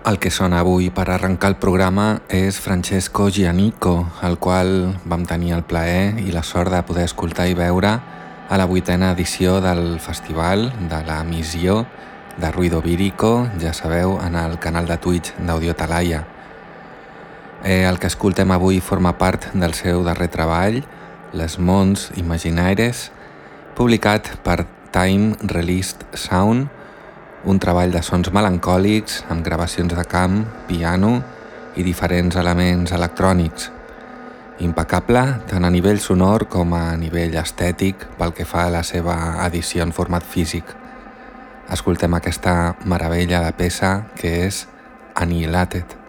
El que sona avui per arrencar el programa és Francesco Gianico, el qual vam tenir el plaer i la sort de poder escoltar i veure a la vuitena edició del festival de la missió de Ruido Vírico, ja sabeu, en el canal de Twitch d'Audio Talaia. Eh, el que escoltem avui forma part del seu darrer treball, Les Mons Imaginaires, publicat per Time Released Sound, un treball de sons melancòlics amb gravacions de camp, piano i diferents elements electrònics. Impecable tant a nivell sonor com a nivell estètic pel que fa a la seva edició en format físic. Escoltem aquesta meravella de peça que és Annihilated.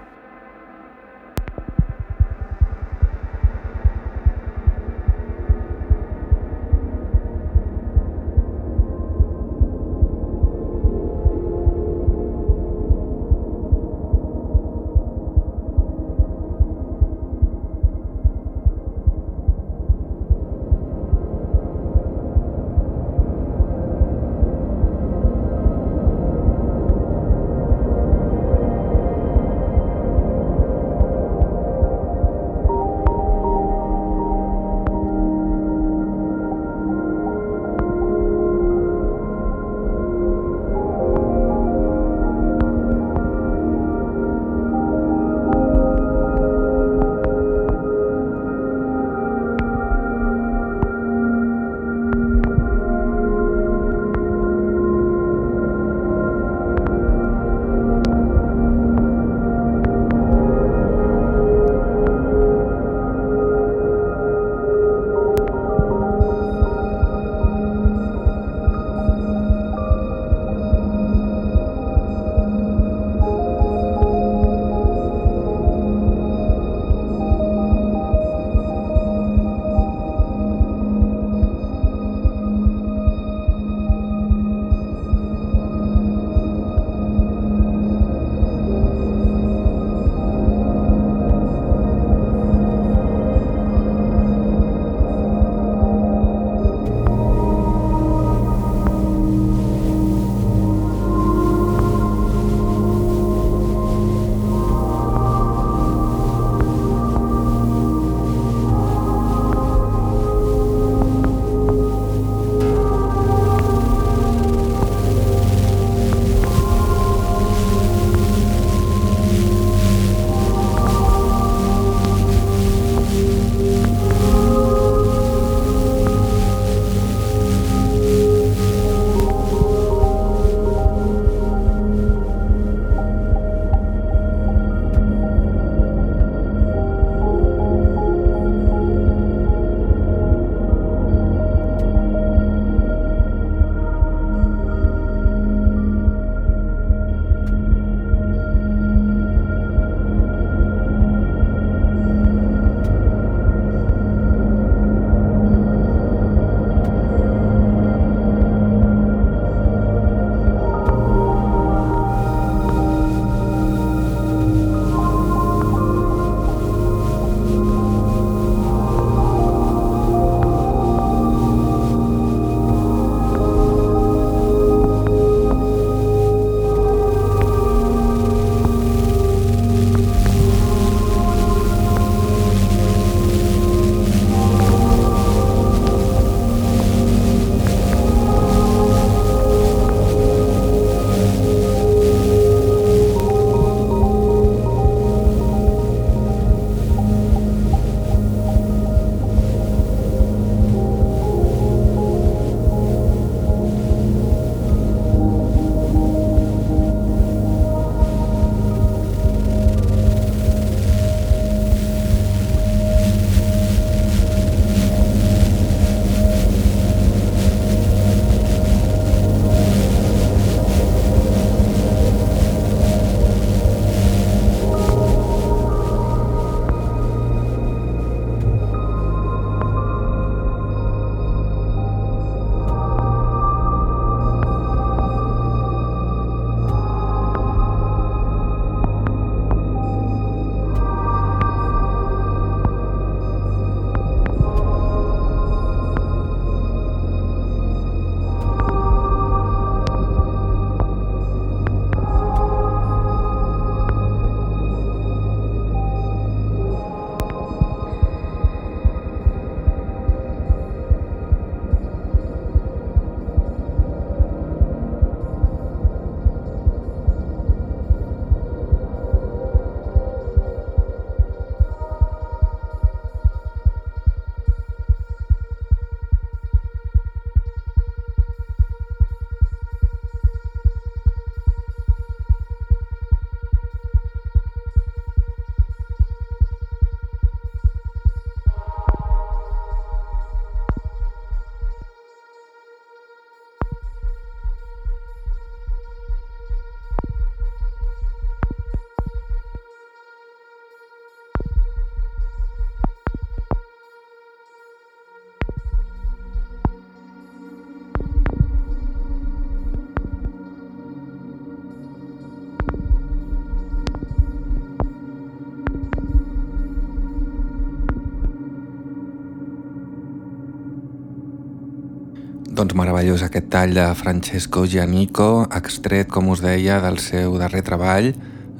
Doncs meravellós aquest tall de Francesco Gianico, extret, com us deia, del seu darrer treball,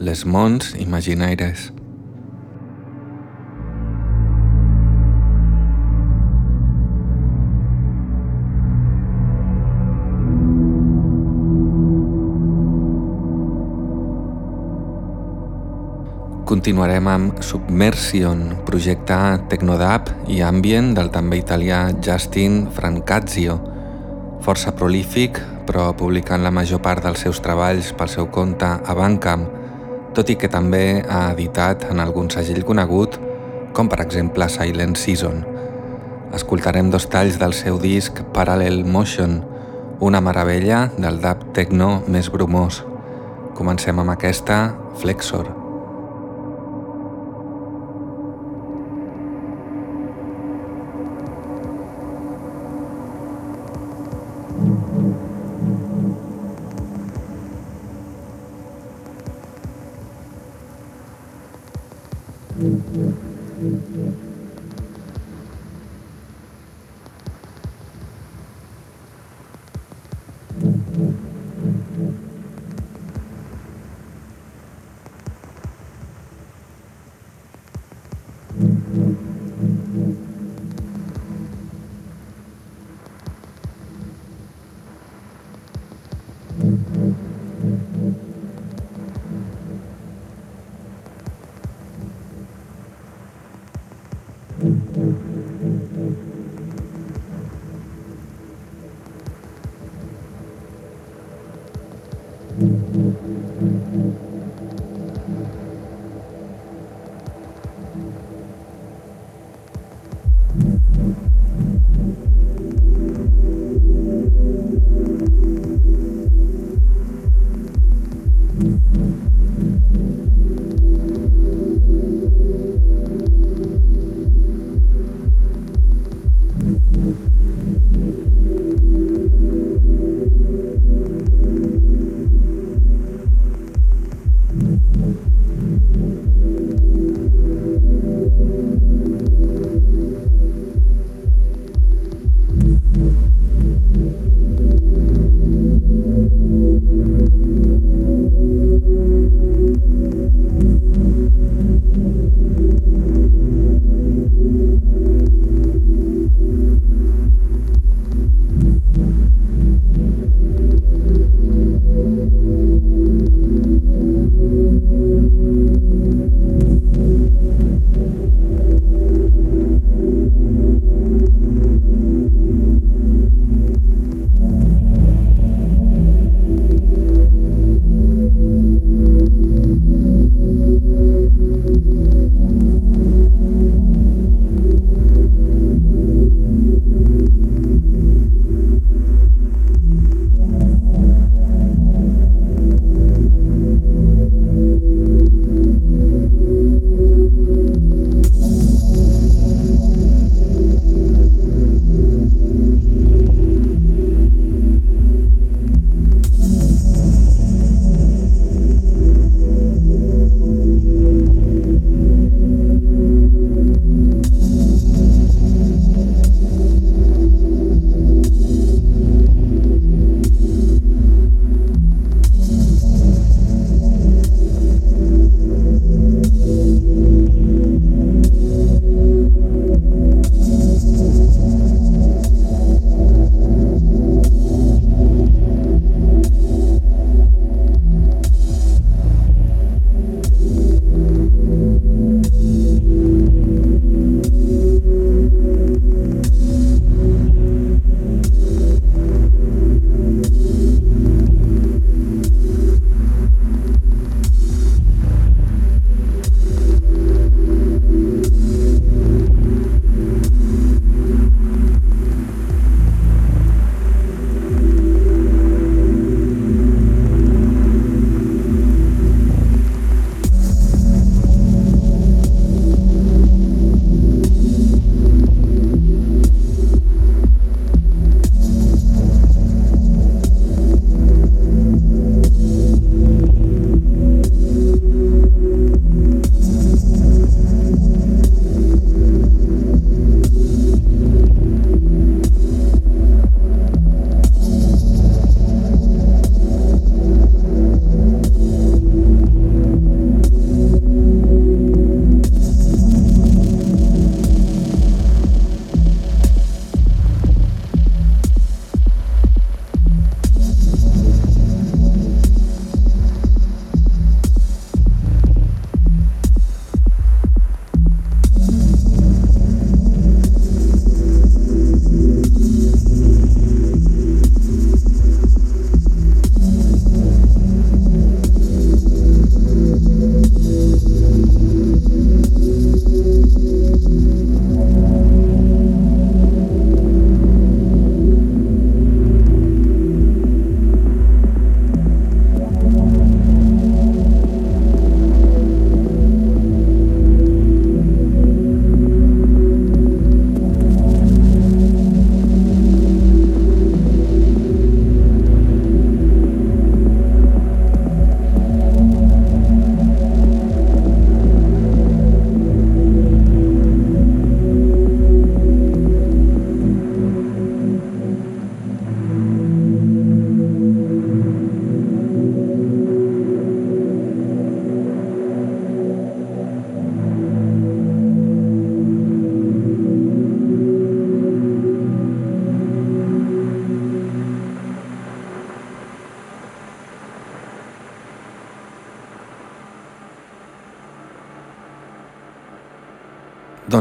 Les Mons Imaginaires. Continuarem amb Submersion, projecte Tecnodap i Ambient del també italià Justin Francazio. Força prolífic, però publicant la major part dels seus treballs pel seu compte a Bandcamp, tot i que també ha editat en algun segell conegut, com per exemple Silent Season. Escoltarem dos talls del seu disc Parallel Motion, una meravella del dub techno més bromós. Comencem amb aquesta, Flexor.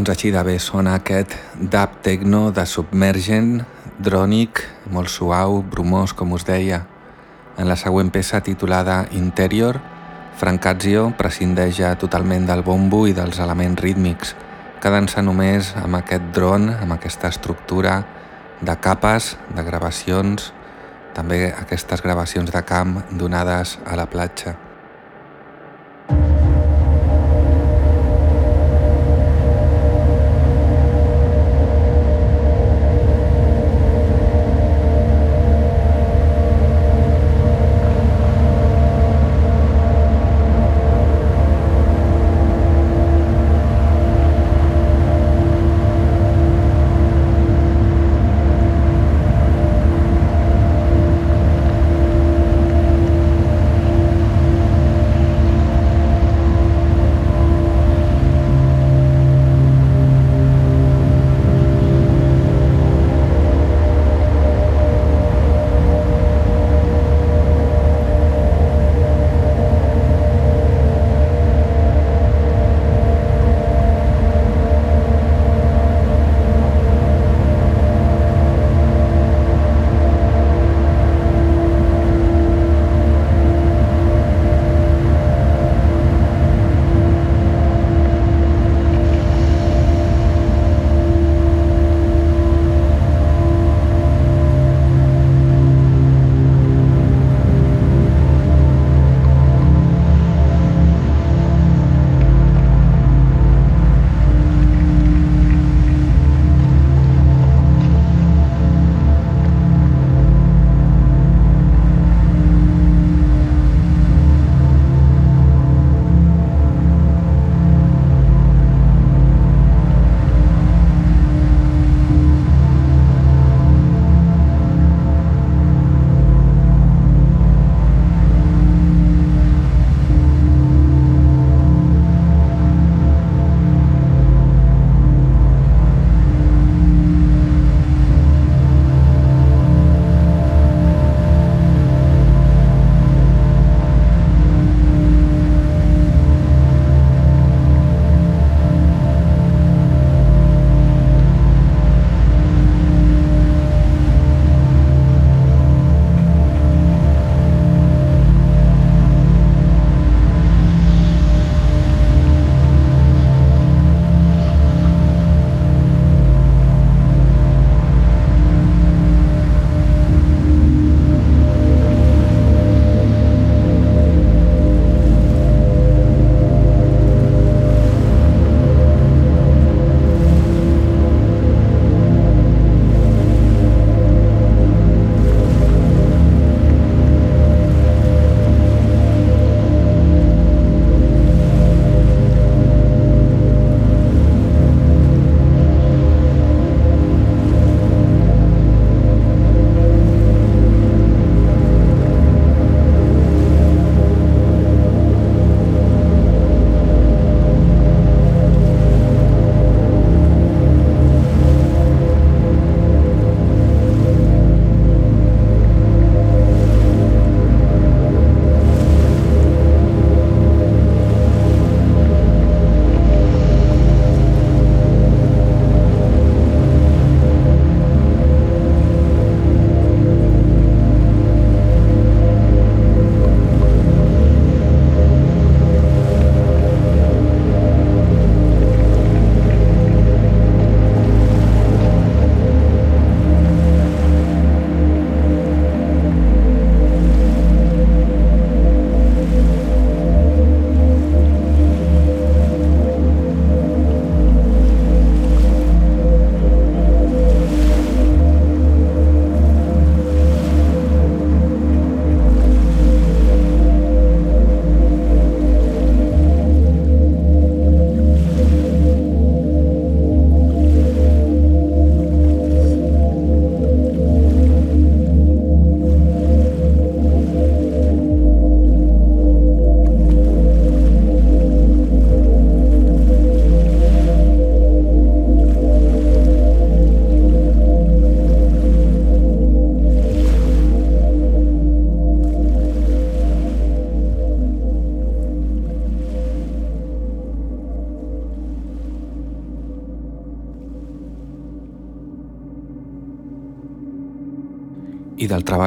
Doncs així de bé sona aquest dub techno de Submergent, drònic, molt suau, brumós, com us deia. En la següent peça titulada Interior, Francazio prescindeix totalment del bombo i dels elements rítmics, quedant-se només amb aquest dron, amb aquesta estructura de capes, de gravacions, també aquestes gravacions de camp donades a la platja.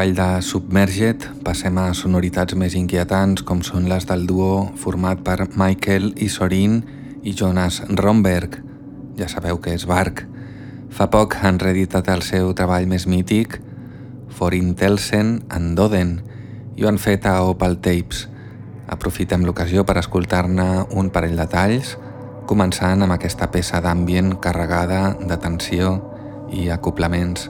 Treball de Submerged passem a sonoritats més inquietants com són les del duo format per Michael Isorin i Jonas Romberg. Ja sabeu que és Bark. Fa poc han reeditat el seu treball més mític, For Intelsen and Doden, i ho han fet a Opal Tapes. Aprofitem l'ocasió per escoltar-ne un parell de talls, començant amb aquesta peça d'ambient carregada de tensió i acoplaments.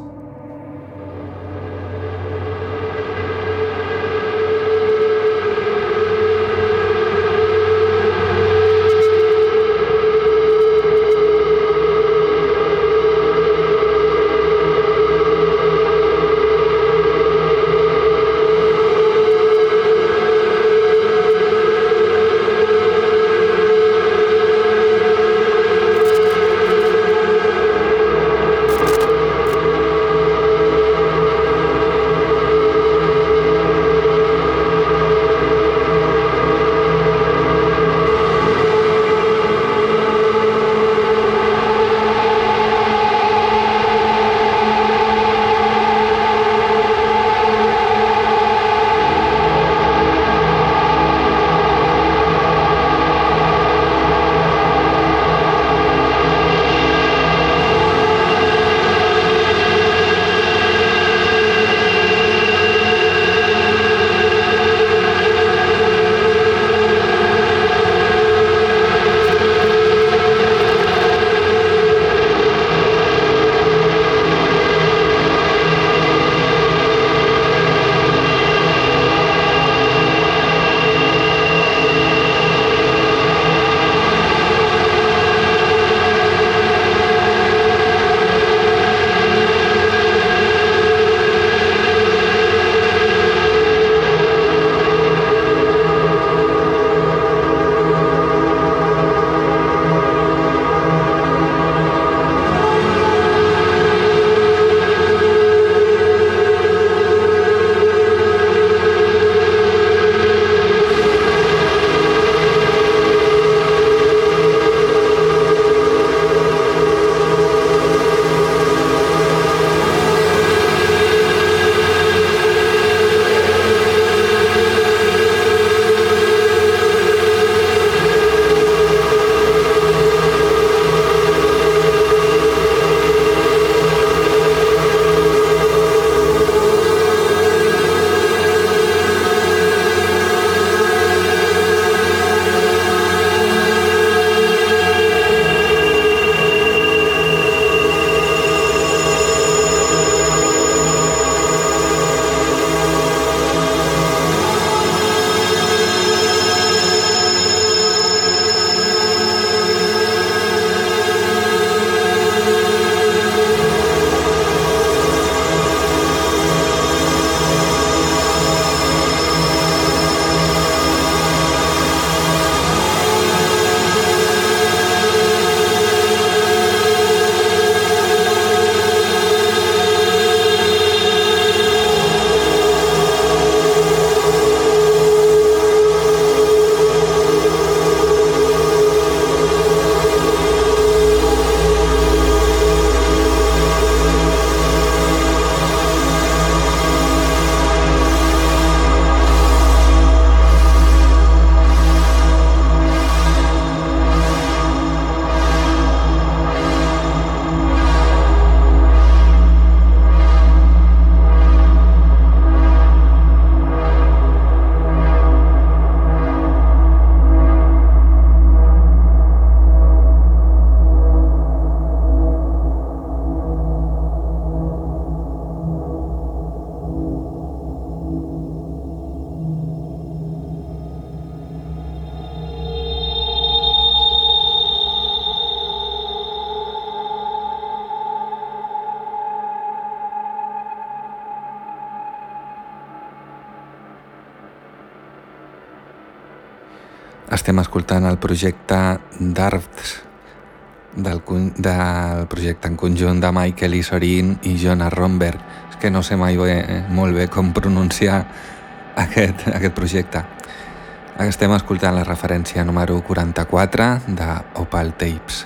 Estem escoltant el projecte d'Arts del, del projecte en conjunt de Michael Isorin i Jonas Romberg. És que no sé mai bé, molt bé com pronunciar aquest, aquest projecte. Estem escoltant la referència número 44 d'Opal Tapes.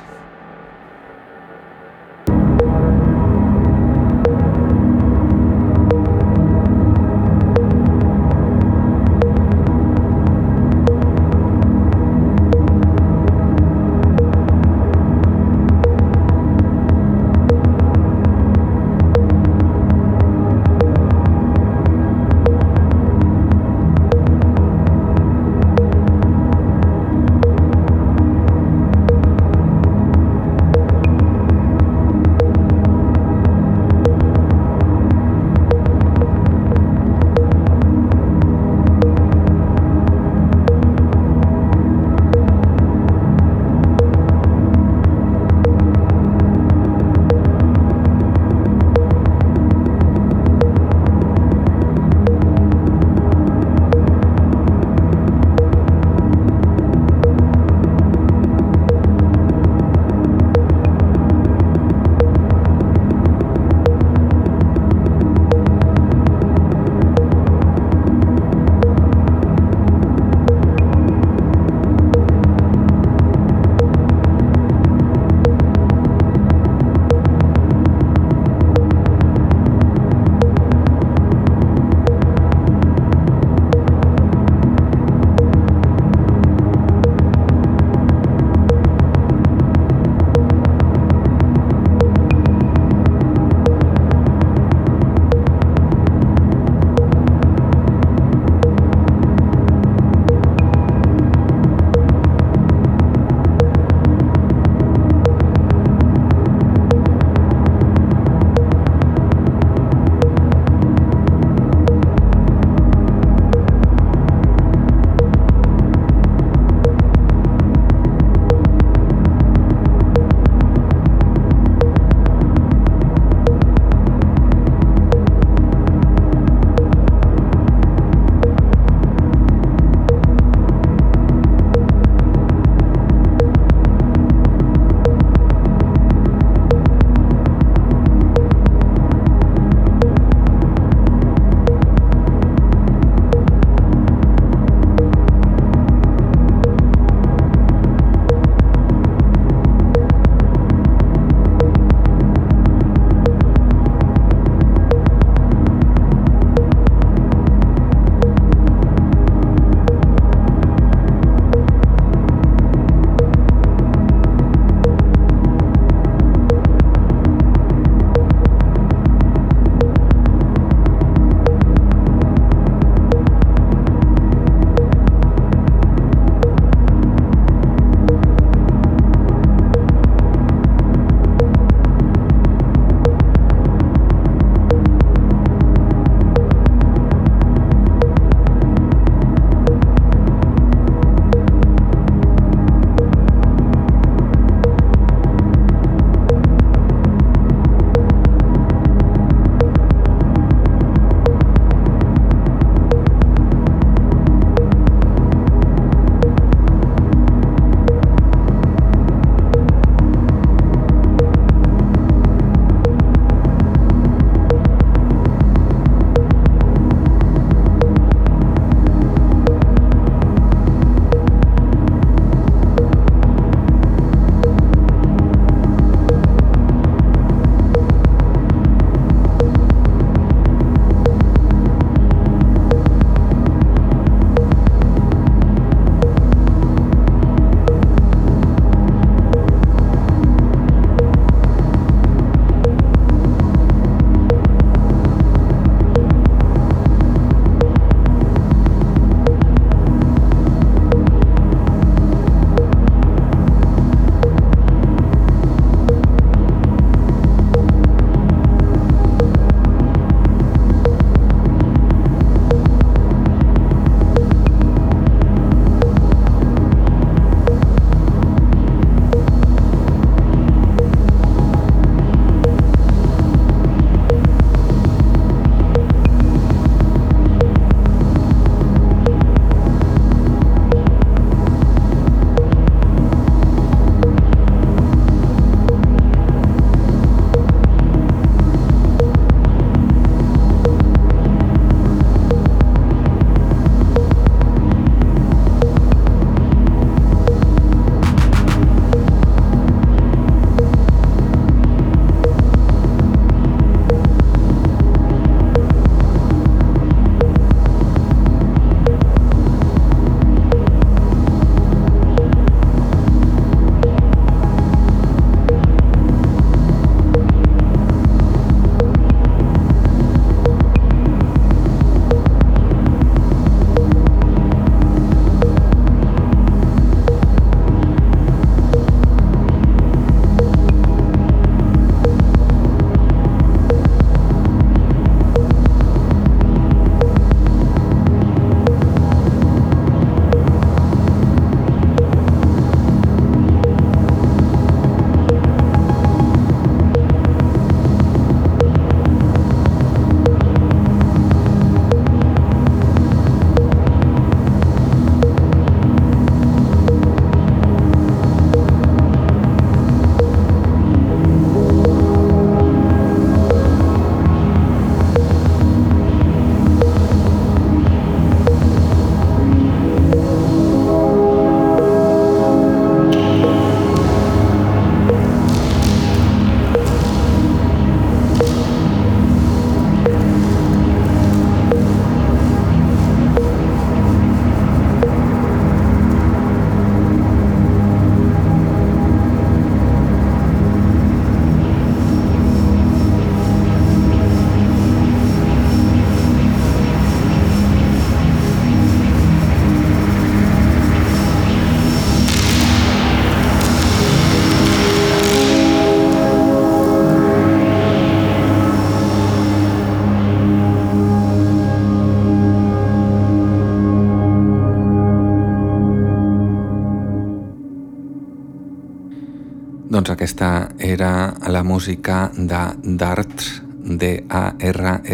Doncs aquesta era la música de Darts, D-A-R-F-D-H-S,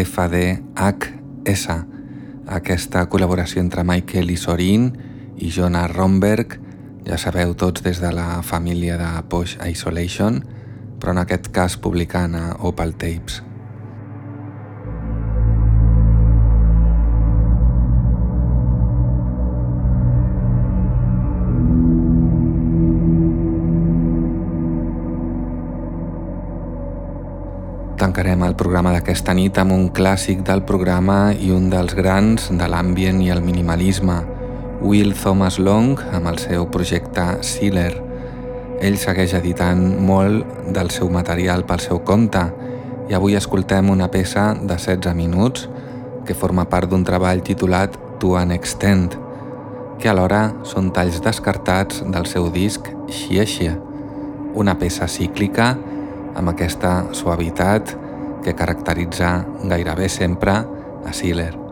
aquesta col·laboració entre Michael Isorin i Jonah Romberg, ja sabeu tots des de la família de Posh Isolation, però en aquest cas publicant a Opal Tapes. Tancarem el programa d'aquesta nit amb un clàssic del programa i un dels grans de l'ambient i el minimalisme, Will Thomas Long amb el seu projecte Sealer. Ell segueix editant molt del seu material pel seu compte i avui escoltem una peça de 16 minuts que forma part d'un treball titulat To an Extent, que alhora són talls descartats del seu disc Xiexia, una peça cíclica amb aquesta suavitat que caracteritza gairebé sempre a Sealer.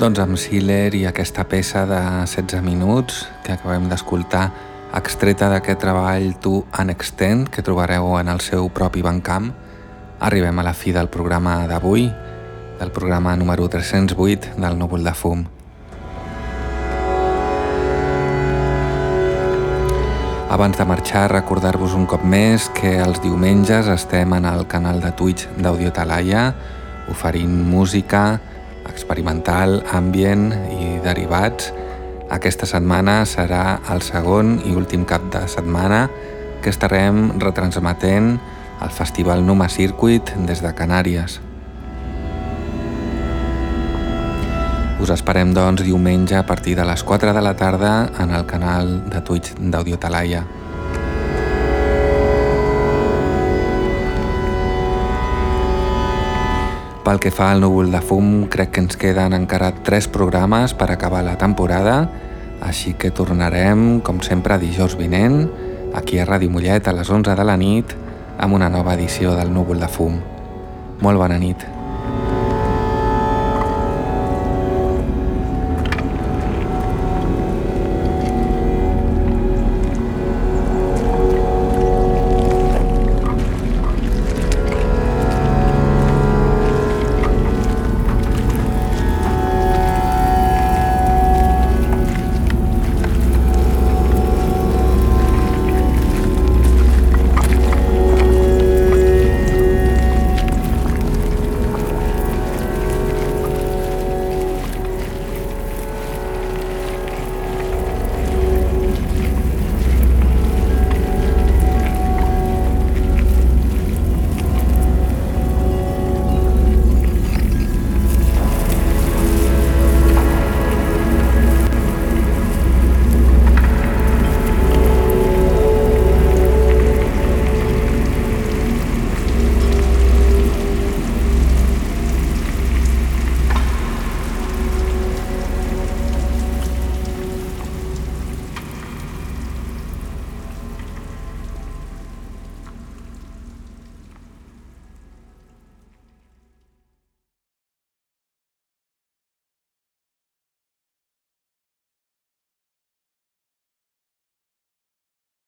Doncs amb Sealer i aquesta peça de 16 minuts que acabem d'escoltar extreta d'aquest treball To An Extent que trobareu en el seu propi bancamp, arribem a la fi del programa d'avui, del programa número 308 del Núvol de Fum. Abans de marxar, recordar-vos un cop més que els diumenges estem en el canal de Twitch d'Audio Talaia oferint música, experimental, ambient i derivats. Aquesta setmana serà el segon i últim cap de setmana que estarem retransmetent el Festival Numa Circuit des de Canàries. Us esperem doncs diumenge a partir de les 4 de la tarda en el canal de Twitch d'Audio Talaia. Pel que fa al núvol de fum, crec que ens queden encara tres programes per acabar la temporada, així que tornarem, com sempre, dijous vinent, aquí a Ràdio Mollet a les 11 de la nit, amb una nova edició del núvol de fum. Molt bona nit.